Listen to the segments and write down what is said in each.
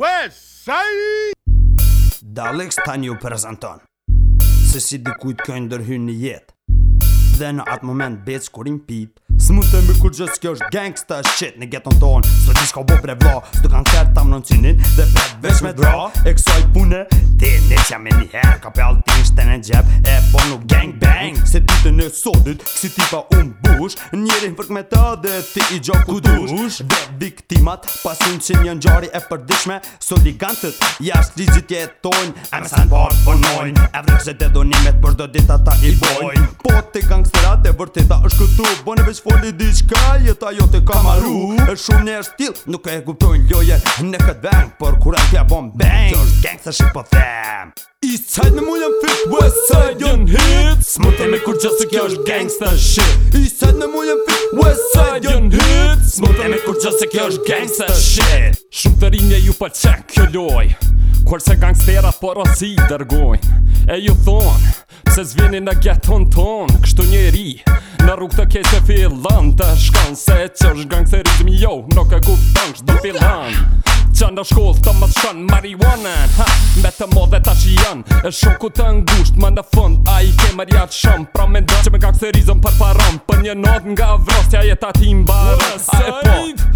Westside! Dalex ta një prezenton Se si dikujt kënjë ndërhyn një jet Dhe në atë moment bec kurin pit Së mund të mbi kur gjithë s'kjo është gangsta shit Në geton tonë Së t'i ka u bo pre vla Së t'u kanë kërë t'am në cynin Dhe pret veç me dra E kësoj pune Ti në qja me një herë Ka për altin shte në gjep E po nuk gang bang Se ditë në sotit, kësi tipa unë bush Njerin fërk me të dhe ti i gjo ku dush Dhe viktimat, pasun që një njari e përdishme Soligantët, jashtë rizit jetojnë E me sanë bërë përnojnë E vrëk se dedonimet për do dita ta i bojnë Po të gangsterat e vërteta është këtu Bo në veç foli diçka, jeta jo të kamaru E shumë një stil, nuk e guptojnë loje Në këtë vend, për kurantja bom bang sa shi po them I sajt në mullën fit West Side Young Hits të me kur qo kjo është gangsta shit I sajt në mullën fit West Side Young Hits të me kur qo kjo është gangsta shit Shumë të rinje ju për po qenë kjo loj Kuar se gangstera por osi si dërgoj E ju thonë Se zvini në gjeton tonë Kështu njeri Në rrug të kese fillan të shkanë Se që është gangsterizmi jo Nuk e ku të do fillan do fillan qënë do shkollë të më shënë marihuanën Me të modhe ta që janë E shoku të ngusht më në fund A i ke mërja të shëmë Pra me ndonë që me kakë se rizëm për paronë Për një nodë nga vrosja jetat i mbarë A e po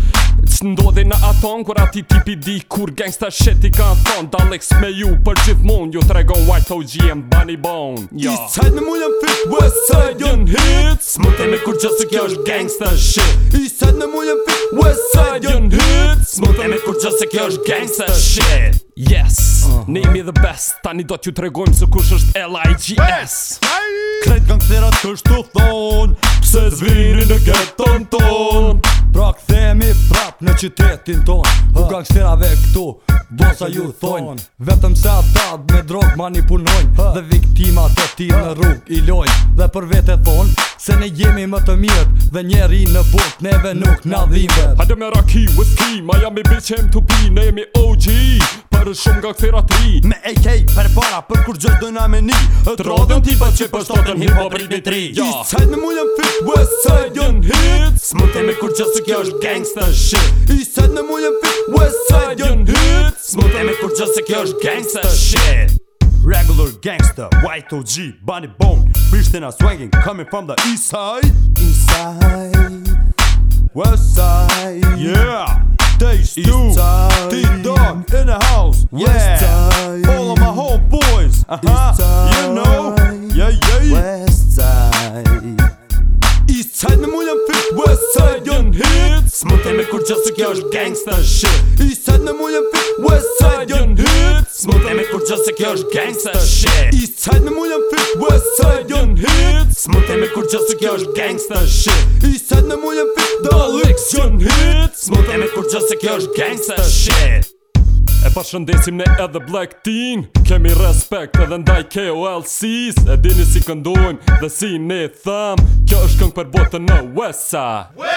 ndodhe në aton Kur ati tipi di kur gangsta shit i ka në thon Dalex me ju për gjithmon Ju tregon white OG and bunny bone ja. East side me mullem fit West side jën hit Smote me kur gjithë se kjo është gangsta shit East side me mullem fit West side jën hit Smote me kur gjithë se kjo është gangsta shit Yes, uh -huh. the best Tani do t'ju tregojmë se kush është L.I.G.S Krejt gangsterat kështu thon Pse zvini në geton ton Pra këthemi prap rap në qytetin ton U gangsterave këtu, do sa ju thonë Vetëm se atat me drog manipulojnë Dhe viktimat të ti në rrug i lojnë Dhe për vete thonë, se ne jemi më të mirët Dhe njeri në but, neve nuk na dhimët Ha dhe me raki, whisky, Miami Beach, m bitch him to be Ne jemi OG Për Shumë nga kësera tri Me AK për para për kur gjithë me ni Të rodhën ti për që për shtotën hip hop rritmi tri I me mullën fit, west side jën hit Për gjithë se kjo është gangsta shit I set në mu feet, fit, west side jen hit Smut e me për gjithë se kjo është gangsta shit Regular gangsta, white OG, bunny bone Prishtina swangin, coming from the east side East side West side Yeah East side, t T-Dog in the house Yeah All of my homeboys uh -huh. East uh-huh. side me kur që se kjo është gangsta shit I sad në mullën fit, west side jën hit Smut e me kur që se kjo është gangsta shit I sad në mullën fit, west side jën hit Smut e me kur që se kjo është gangsta shit I sad në mullën fit, dalix jën hit Smut e me kur që se kjo është gangsta shit E pa shëndesim ne edhe Black Teen Kemi respekt edhe ndaj KOLC's E dini si këndojmë dhe si ne thëm Kjo është këng për botën në Westside